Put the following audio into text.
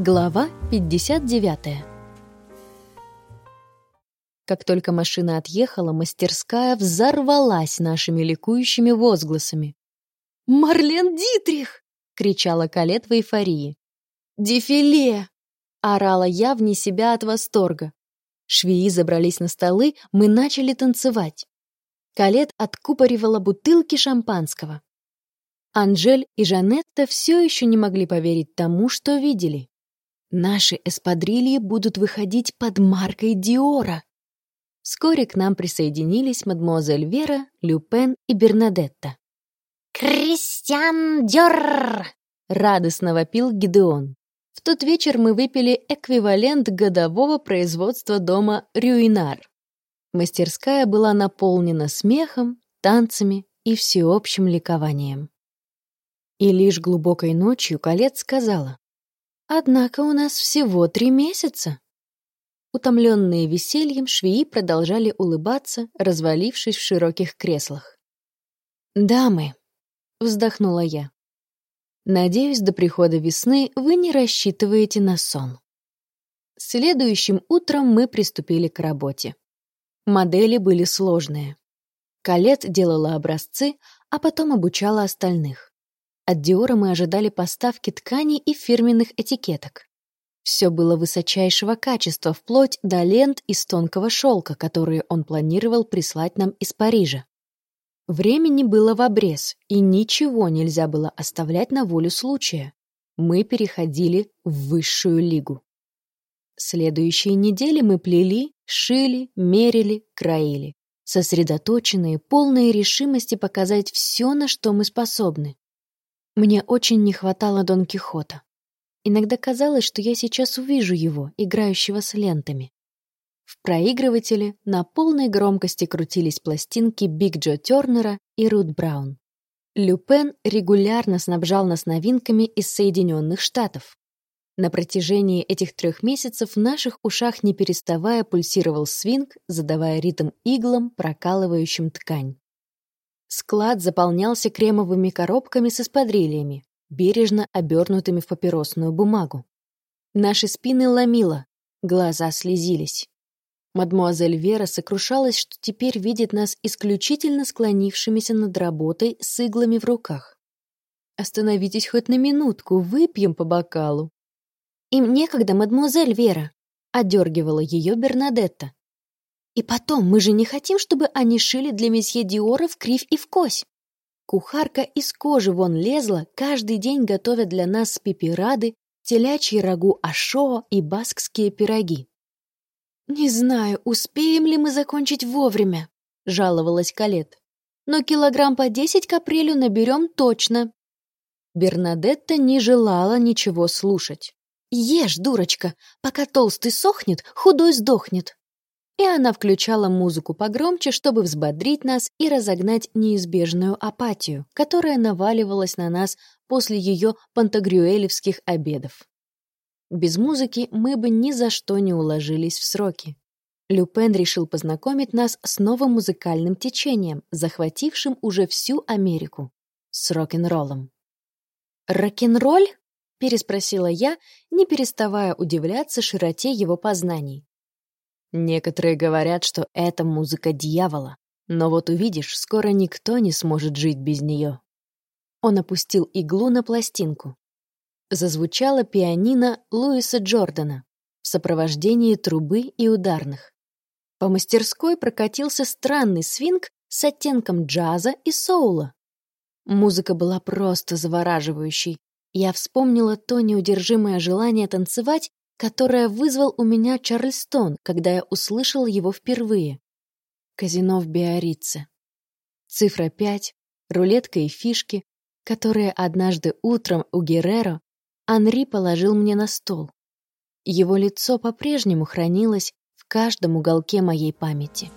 Глава 59 Как только машина отъехала, мастерская взорвалась нашими ликующими возгласами. «Марлен Дитрих!» — кричала Калет в эйфории. «Дефиле!» — орала я вне себя от восторга. Швеи забрались на столы, мы начали танцевать. Калет откупоривала бутылки шампанского. Анжель и Жанетта все еще не могли поверить тому, что видели. Наши эспадрильи будут выходить под маркой Диора. Вскоре к нам присоединились мадемуазель Вера, Люпен и Бернадетта. «Кристиан Дёрр!» — радостно вопил Гидеон. В тот вечер мы выпили эквивалент годового производства дома Рюинар. Мастерская была наполнена смехом, танцами и всеобщим ликованием. И лишь глубокой ночью Калет сказала, «Однако у нас всего три месяца». Утомленные весельем, швеи продолжали улыбаться, развалившись в широких креслах. «Дамы», — вздохнула я, «надеюсь, до прихода весны вы не рассчитываете на сон». Следующим утром мы приступили к работе. Модели были сложные. Калет делала образцы, а потом обучала остальных. От Диора мы ожидали поставки тканей и фирменных этикеток. Все было высочайшего качества, вплоть до лент из тонкого шелка, которые он планировал прислать нам из Парижа. Времени было в обрез, и ничего нельзя было оставлять на волю случая. Мы переходили в высшую лигу. Следующие недели мы плели, шили, мерили, краили. Сосредоточенные, полные решимости показать все, на что мы способны. Мне очень не хватало Дон Кихота. Иногда казалось, что я сейчас увижу его, играющего с лентами. В проигрывателе на полной громкости крутились пластинки Биг Джо Тернера и Рут Браун. Люпен регулярно снабжал нас новинками из Соединенных Штатов. На протяжении этих трех месяцев в наших ушах не переставая пульсировал свинг, задавая ритм иглам, прокалывающим ткань. Склад заполнялся кремовыми коробками с эспадрильями, бережно обернутыми в папиросную бумагу. Наши спины ломило, глаза слезились. Мадмуазель Вера сокрушалась, что теперь видит нас исключительно склонившимися над работой с иглами в руках. «Остановитесь хоть на минутку, выпьем по бокалу». «Им некогда, мадмуазель Вера», — одергивала ее Бернадетта. И потом, мы же не хотим, чтобы они шили для месье Диора в кривь и в кось. Кухарка из кожи вон лезла, каждый день готовя для нас пепирады, телячьи рагу ашоа и баскские пироги. «Не знаю, успеем ли мы закончить вовремя», — жаловалась Калет. «Но килограмм по десять к апрелю наберем точно». Бернадетта не желала ничего слушать. «Ешь, дурочка, пока толстый сохнет, худой сдохнет» и она включала музыку погромче, чтобы взбодрить нас и разогнать неизбежную апатию, которая наваливалась на нас после ее пантагрюэлевских обедов. Без музыки мы бы ни за что не уложились в сроки. Люпен решил познакомить нас с новым музыкальным течением, захватившим уже всю Америку — с рок-н-роллом. «Рок-н-ролль?» — переспросила я, не переставая удивляться широте его познаний. Некоторые говорят, что это музыка дьявола, но вот увидишь, скоро никто не сможет жить без нее. Он опустил иглу на пластинку. Зазвучала пианино Луиса Джордана в сопровождении трубы и ударных. По мастерской прокатился странный свинг с оттенком джаза и соула. Музыка была просто завораживающей. Я вспомнила то неудержимое желание танцевать, которое вызвал у меня Чарльстон, когда я услышал его впервые. Казино в Биорице. Цифра 5, рулетка и фишки, которые однажды утром у Герреро Анри положил мне на стол. Его лицо по-прежнему хранилось в каждом уголке моей памяти.